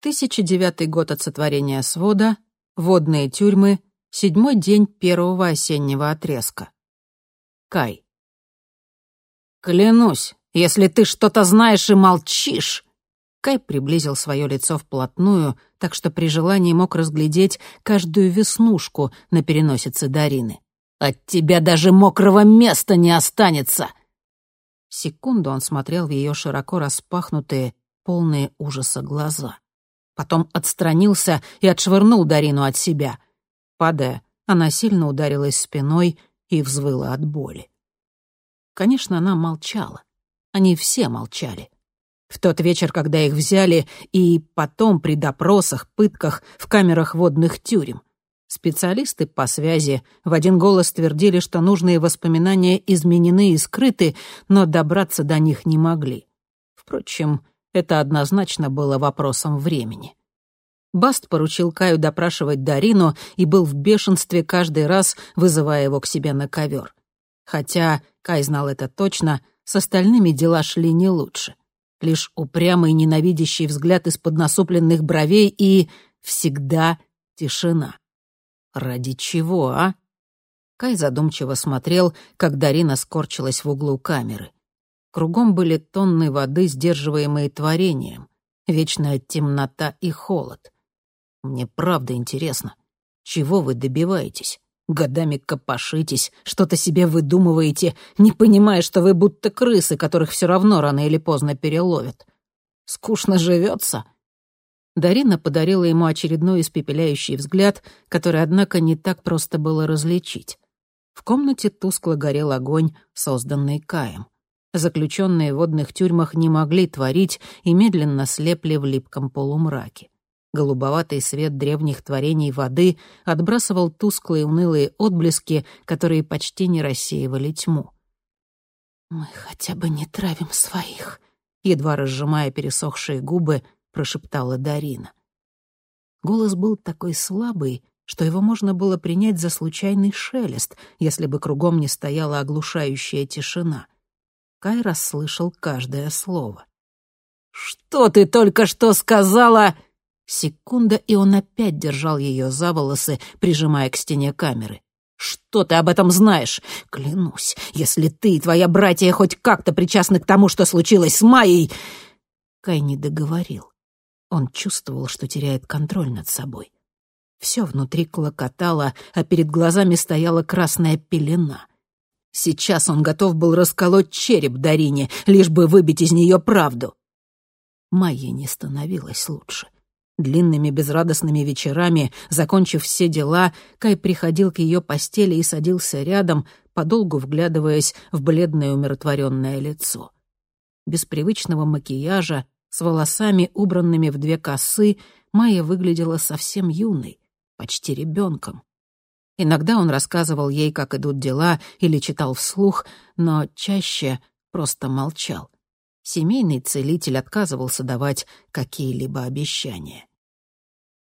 1009 год от сотворения свода, водные тюрьмы, седьмой день первого осеннего отрезка. Кай. «Клянусь, если ты что-то знаешь и молчишь...» Кай приблизил свое лицо вплотную, так что при желании мог разглядеть каждую веснушку на переносице Дарины. «От тебя даже мокрого места не останется!» Секунду он смотрел в ее широко распахнутые, полные ужаса глаза потом отстранился и отшвырнул Дарину от себя. Падая, она сильно ударилась спиной и взвыла от боли. Конечно, она молчала. Они все молчали. В тот вечер, когда их взяли, и потом при допросах, пытках в камерах водных тюрем. Специалисты по связи в один голос твердили, что нужные воспоминания изменены и скрыты, но добраться до них не могли. Впрочем, это однозначно было вопросом времени. Баст поручил Каю допрашивать Дарину и был в бешенстве каждый раз, вызывая его к себе на ковер. Хотя Кай знал это точно, с остальными дела шли не лучше. Лишь упрямый ненавидящий взгляд из-под насупленных бровей и всегда тишина. Ради чего, а? Кай задумчиво смотрел, как Дарина скорчилась в углу камеры. Кругом были тонны воды, сдерживаемые творением, вечная темнота и холод. Мне правда интересно, чего вы добиваетесь? Годами копошитесь, что-то себе выдумываете, не понимая, что вы будто крысы, которых все равно рано или поздно переловят. Скучно живется. Дарина подарила ему очередной испепеляющий взгляд, который, однако, не так просто было различить. В комнате тускло горел огонь, созданный Каем. Заключенные в водных тюрьмах не могли творить и медленно слепли в липком полумраке. Голубоватый свет древних творений воды отбрасывал тусклые унылые отблески, которые почти не рассеивали тьму. «Мы хотя бы не травим своих», — едва разжимая пересохшие губы, прошептала Дарина. Голос был такой слабый, что его можно было принять за случайный шелест, если бы кругом не стояла оглушающая тишина — Кай расслышал каждое слово. «Что ты только что сказала?» Секунда, и он опять держал ее за волосы, прижимая к стене камеры. «Что ты об этом знаешь? Клянусь, если ты и твоя братья хоть как-то причастны к тому, что случилось с Майей...» Кай не договорил. Он чувствовал, что теряет контроль над собой. Все внутри клокотало, а перед глазами стояла красная пелена — Сейчас он готов был расколоть череп Дарине, лишь бы выбить из нее правду. Майе не становилось лучше. Длинными безрадостными вечерами, закончив все дела, Кай приходил к ее постели и садился рядом, подолгу вглядываясь в бледное умиротворенное лицо. Без привычного макияжа, с волосами, убранными в две косы, Майя выглядела совсем юной, почти ребенком. Иногда он рассказывал ей, как идут дела, или читал вслух, но чаще просто молчал. Семейный целитель отказывался давать какие-либо обещания.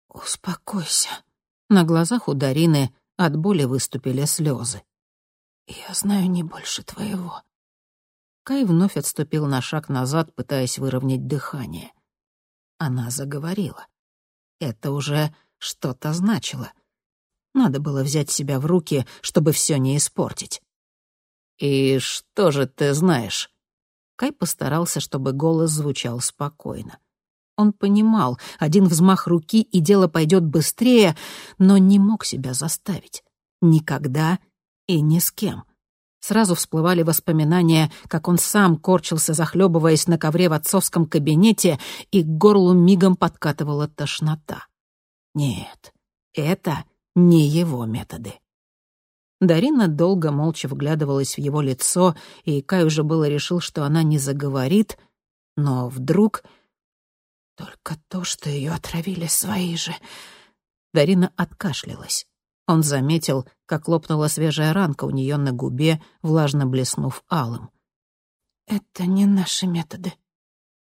«Успокойся». На глазах у Дарины от боли выступили слезы. «Я знаю не больше твоего». Кай вновь отступил на шаг назад, пытаясь выровнять дыхание. Она заговорила. Это уже что-то значило — надо было взять себя в руки, чтобы все не испортить. «И что же ты знаешь?» Кай постарался, чтобы голос звучал спокойно. Он понимал, один взмах руки, и дело пойдет быстрее, но не мог себя заставить. Никогда и ни с кем. Сразу всплывали воспоминания, как он сам корчился, захлебываясь на ковре в отцовском кабинете, и к горлу мигом подкатывала тошнота. Нет, это не его методы. Дарина долго молча вглядывалась в его лицо, и Кай уже было решил, что она не заговорит, но вдруг... Только то, что ее отравили свои же... Дарина откашлялась. Он заметил, как лопнула свежая ранка у нее на губе, влажно блеснув алым. «Это не наши методы,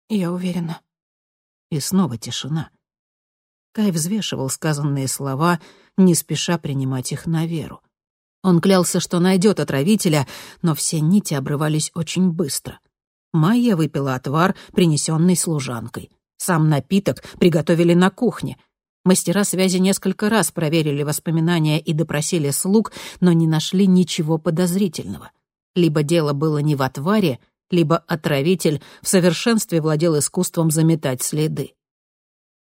я уверена». И снова тишина. Кай взвешивал сказанные слова, не спеша принимать их на веру. Он клялся, что найдет отравителя, но все нити обрывались очень быстро. Майя выпила отвар, принесенный служанкой. Сам напиток приготовили на кухне. Мастера связи несколько раз проверили воспоминания и допросили слуг, но не нашли ничего подозрительного. Либо дело было не в отваре, либо отравитель в совершенстве владел искусством заметать следы.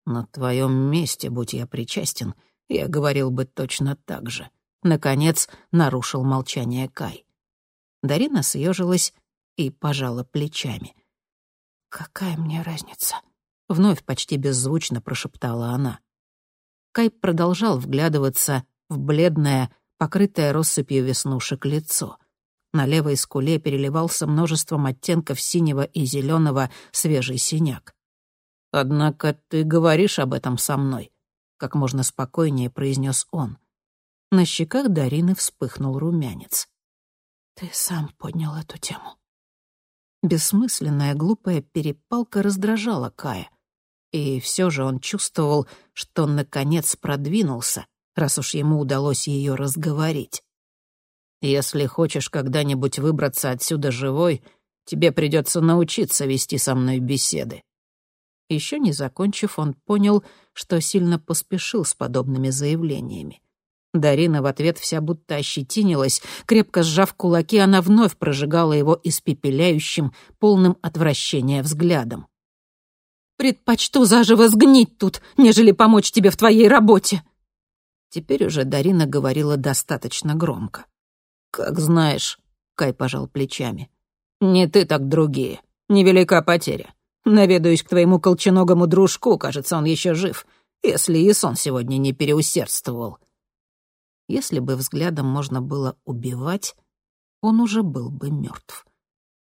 На твоем месте, будь я причастен, я говорил бы точно так же. Наконец нарушил молчание Кай. Дарина съежилась и пожала плечами. «Какая мне разница?» — вновь почти беззвучно прошептала она. Кай продолжал вглядываться в бледное, покрытое россыпью веснушек лицо. На левой скуле переливался множеством оттенков синего и зеленого свежий синяк. «Однако ты говоришь об этом со мной», — как можно спокойнее произнес он. На щеках Дарины вспыхнул румянец. «Ты сам поднял эту тему». Бессмысленная, глупая перепалка раздражала Кая. И все же он чувствовал, что наконец продвинулся, раз уж ему удалось ее разговорить. «Если хочешь когда-нибудь выбраться отсюда живой, тебе придется научиться вести со мной беседы. Еще не закончив, он понял, что сильно поспешил с подобными заявлениями. Дарина в ответ вся будто ощетинилась, крепко сжав кулаки, она вновь прожигала его испепеляющим, полным отвращения взглядом. «Предпочту заживо сгнить тут, нежели помочь тебе в твоей работе!» Теперь уже Дарина говорила достаточно громко. «Как знаешь», — Кай пожал плечами. «Не ты, так другие. Невелика потеря. Наведаюсь к твоему колченогому дружку, кажется, он еще жив, если и сон сегодня не переусердствовал». Если бы взглядом можно было убивать, он уже был бы мертв.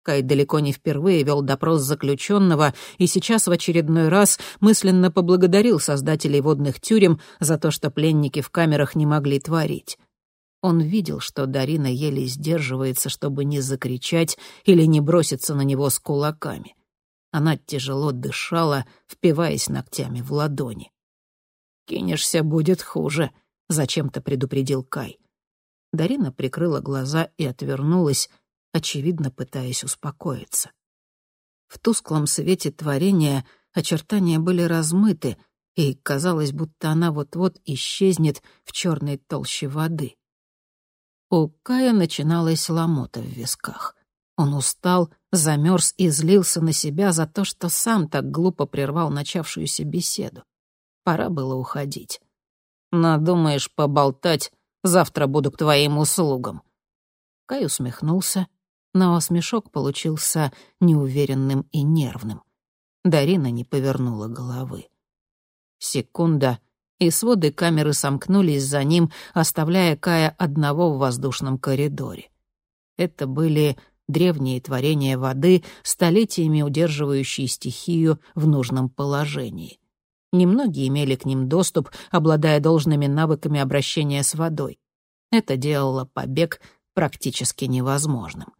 Кай далеко не впервые вел допрос заключенного и сейчас в очередной раз мысленно поблагодарил создателей водных тюрем за то, что пленники в камерах не могли творить. Он видел, что Дарина еле сдерживается, чтобы не закричать или не броситься на него с кулаками. Она тяжело дышала, впиваясь ногтями в ладони. «Кинешься, будет хуже», — зачем-то предупредил Кай. Дарина прикрыла глаза и отвернулась, очевидно, пытаясь успокоиться. В тусклом свете творения очертания были размыты, и казалось, будто она вот-вот исчезнет в черной толще воды. У Кая начиналась ломота в висках. Он устал, замерз и злился на себя за то, что сам так глупо прервал начавшуюся беседу. Пора было уходить. «Надумаешь поболтать, завтра буду к твоим услугам». Кай усмехнулся, но смешок получился неуверенным и нервным. Дарина не повернула головы. Секунда, и своды камеры сомкнулись за ним, оставляя Кая одного в воздушном коридоре. Это были древние творения воды, столетиями удерживающие стихию в нужном положении. Немногие имели к ним доступ, обладая должными навыками обращения с водой. Это делало побег практически невозможным.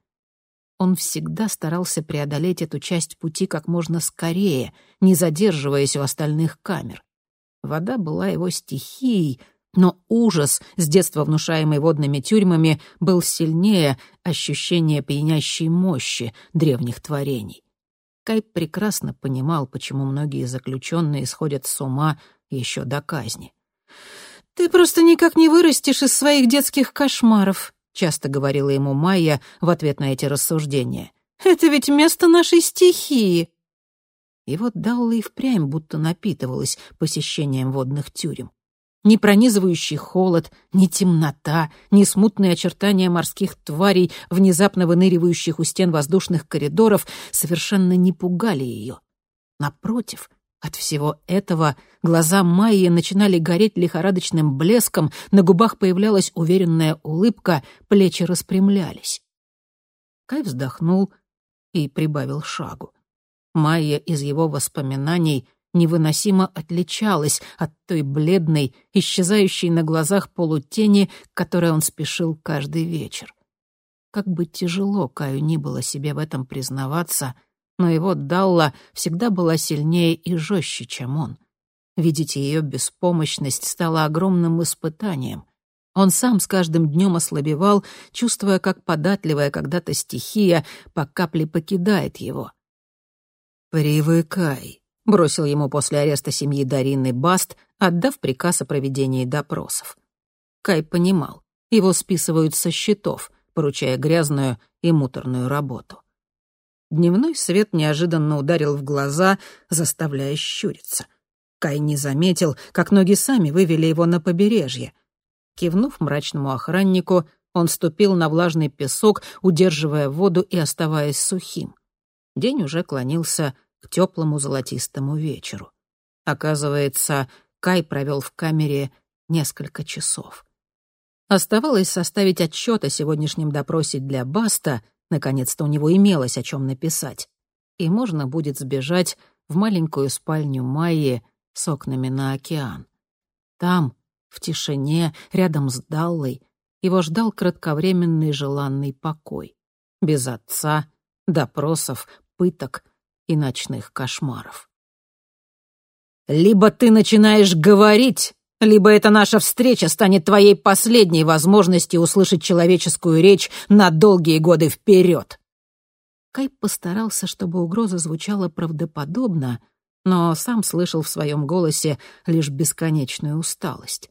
Он всегда старался преодолеть эту часть пути как можно скорее, не задерживаясь у остальных камер. Вода была его стихией — но ужас, с детства внушаемый водными тюрьмами, был сильнее ощущения пьянящей мощи древних творений. Кай прекрасно понимал, почему многие заключенные сходят с ума еще до казни. «Ты просто никак не вырастешь из своих детских кошмаров», — часто говорила ему Майя в ответ на эти рассуждения. «Это ведь место нашей стихии». И вот Далла и впрямь будто напитывалась посещением водных тюрем. Ни пронизывающий холод, ни темнота, ни смутные очертания морских тварей, внезапно выныривающих у стен воздушных коридоров, совершенно не пугали ее. Напротив, от всего этого глаза Майи начинали гореть лихорадочным блеском, на губах появлялась уверенная улыбка, плечи распрямлялись. Кай вздохнул и прибавил шагу. Майя из его воспоминаний невыносимо отличалась от той бледной, исчезающей на глазах полутени, к которой он спешил каждый вечер. Как бы тяжело Каю ни было себе в этом признаваться, но его Далла всегда была сильнее и жестче, чем он. Видеть ее беспомощность стало огромным испытанием. Он сам с каждым днем ослабевал, чувствуя, как податливая когда-то стихия по капле покидает его. «Привыкай», бросил ему после ареста семьи Дарины Баст, отдав приказ о проведении допросов. Кай понимал, его списывают со счетов, поручая грязную и муторную работу. Дневной свет неожиданно ударил в глаза, заставляя щуриться. Кай не заметил, как ноги сами вывели его на побережье. Кивнув мрачному охраннику, он ступил на влажный песок, удерживая воду и оставаясь сухим. День уже клонился теплому золотистому вечеру. Оказывается, Кай провел в камере несколько часов. Оставалось составить отчет о сегодняшнем допросе для Баста, наконец-то у него имелось о чем написать, и можно будет сбежать в маленькую спальню Майи с окнами на океан. Там, в тишине, рядом с Даллой, его ждал кратковременный желанный покой. Без отца, допросов, пыток и ночных кошмаров. «Либо ты начинаешь говорить, либо эта наша встреча станет твоей последней возможностью услышать человеческую речь на долгие годы вперед!» Кай постарался, чтобы угроза звучала правдоподобно, но сам слышал в своем голосе лишь бесконечную усталость.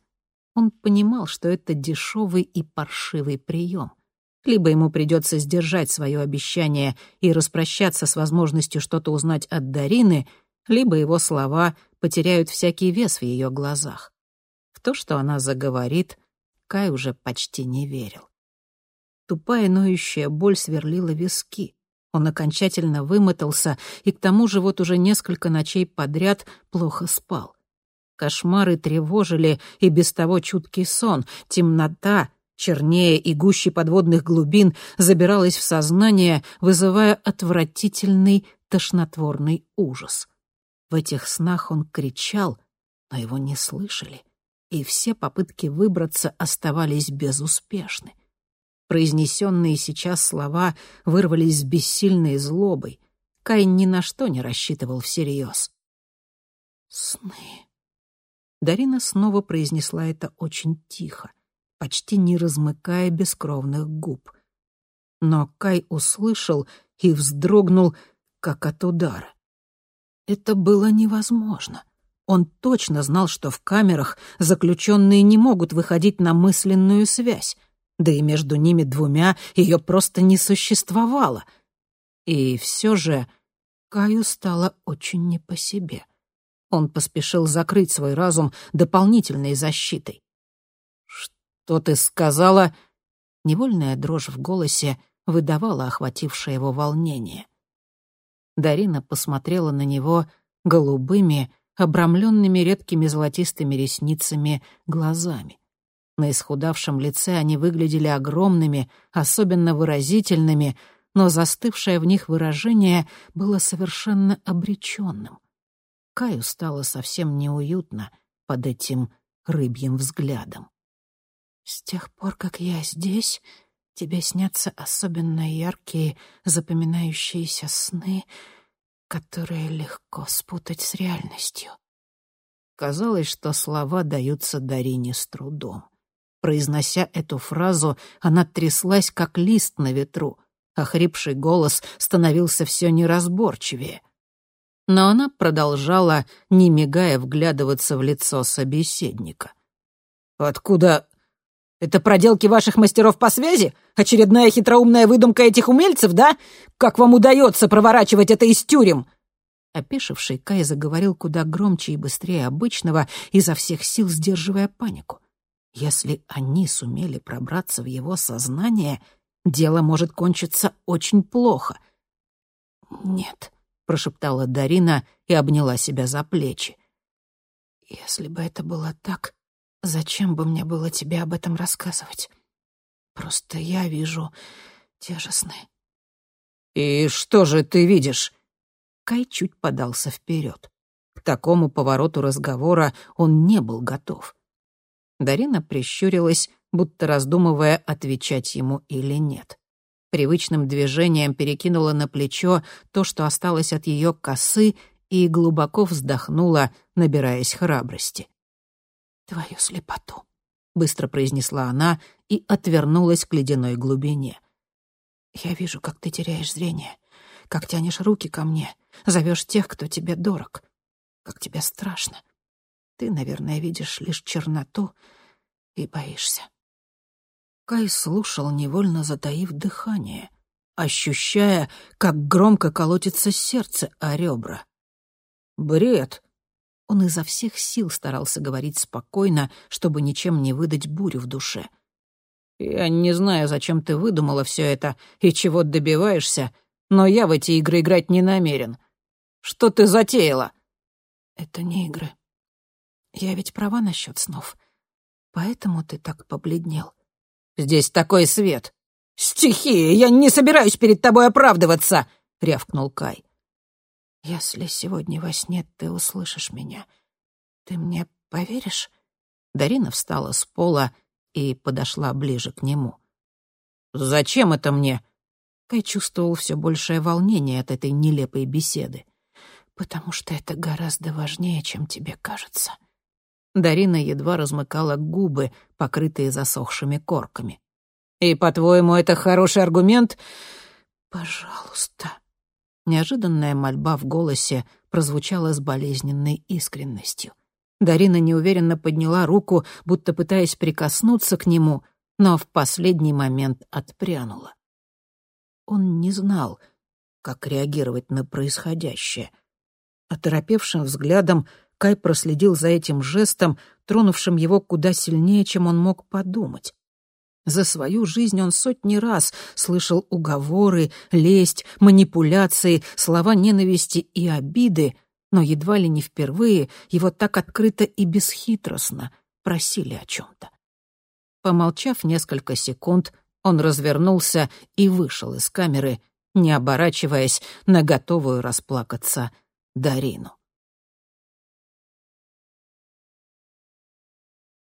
Он понимал, что это дешевый и паршивый прием. Либо ему придется сдержать свое обещание и распрощаться с возможностью что-то узнать от Дарины, либо его слова потеряют всякий вес в ее глазах. В то, что она заговорит, Кай уже почти не верил. Тупая ноющая боль сверлила виски. Он окончательно вымотался и к тому же вот уже несколько ночей подряд плохо спал. Кошмары тревожили и без того чуткий сон, темнота, чернее и гуще подводных глубин, забиралась в сознание, вызывая отвратительный тошнотворный ужас. В этих снах он кричал, но его не слышали, и все попытки выбраться оставались безуспешны. Произнесенные сейчас слова вырвались с бессильной злобой. Кай ни на что не рассчитывал всерьез. «Сны». Дарина снова произнесла это очень тихо, почти не размыкая бескровных губ. Но Кай услышал и вздрогнул, как от удара. Это было невозможно. Он точно знал, что в камерах заключенные не могут выходить на мысленную связь да и между ними двумя ее просто не существовало. И все же Каю стало очень не по себе. Он поспешил закрыть свой разум дополнительной защитой. «Что ты сказала?» Невольная дрожь в голосе выдавала охватившее его волнение. Дарина посмотрела на него голубыми, обрамленными редкими золотистыми ресницами глазами. На исхудавшем лице они выглядели огромными, особенно выразительными, но застывшее в них выражение было совершенно обреченным. Каю стало совсем неуютно под этим рыбьим взглядом. «С тех пор, как я здесь, тебе снятся особенно яркие, запоминающиеся сны, которые легко спутать с реальностью». Казалось, что слова даются Дарине с трудом. Произнося эту фразу, она тряслась, как лист на ветру, а хрипший голос становился все неразборчивее. Но она продолжала, не мигая, вглядываться в лицо собеседника. «Откуда...» «Это проделки ваших мастеров по связи? Очередная хитроумная выдумка этих умельцев, да? Как вам удается проворачивать это из тюрем?» Опешивший Кай заговорил куда громче и быстрее обычного, изо всех сил сдерживая панику. Если они сумели пробраться в его сознание, дело может кончиться очень плохо. «Нет», — прошептала Дарина и обняла себя за плечи. «Если бы это было так, зачем бы мне было тебе об этом рассказывать? Просто я вижу те же сны». «И что же ты видишь?» Кай чуть подался вперед. К такому повороту разговора он не был готов. Дарина прищурилась, будто раздумывая, отвечать ему или нет. Привычным движением перекинула на плечо то, что осталось от ее косы, и глубоко вздохнула, набираясь храбрости. «Твою слепоту», — быстро произнесла она и отвернулась к ледяной глубине. «Я вижу, как ты теряешь зрение, как тянешь руки ко мне, зовешь тех, кто тебе дорог. как тебе страшно. Ты, наверное, видишь лишь черноту и боишься». Кай слушал, невольно затаив дыхание, ощущая, как громко колотится сердце о ребра. «Бред!» Он изо всех сил старался говорить спокойно, чтобы ничем не выдать бурю в душе. «Я не знаю, зачем ты выдумала все это и чего добиваешься, но я в эти игры играть не намерен. Что ты затеяла?» «Это не игры. Я ведь права насчет снов. Поэтому ты так побледнел». «Здесь такой свет». «Стихия! Я не собираюсь перед тобой оправдываться!» — рявкнул Кай. «Если сегодня во сне ты услышишь меня, ты мне поверишь?» Дарина встала с пола и подошла ближе к нему. «Зачем это мне?» Кай чувствовал все большее волнение от этой нелепой беседы. «Потому что это гораздо важнее, чем тебе кажется». Дарина едва размыкала губы, покрытые засохшими корками. «И, по-твоему, это хороший аргумент?» «Пожалуйста». Неожиданная мольба в голосе прозвучала с болезненной искренностью. Дарина неуверенно подняла руку, будто пытаясь прикоснуться к нему, но в последний момент отпрянула. Он не знал, как реагировать на происходящее. Оторопевшим взглядом Кай проследил за этим жестом, тронувшим его куда сильнее, чем он мог подумать. За свою жизнь он сотни раз слышал уговоры, лесть, манипуляции, слова ненависти и обиды, но едва ли не впервые его так открыто и бесхитростно просили о чем-то. Помолчав несколько секунд, он развернулся и вышел из камеры, не оборачиваясь на готовую расплакаться Дарину.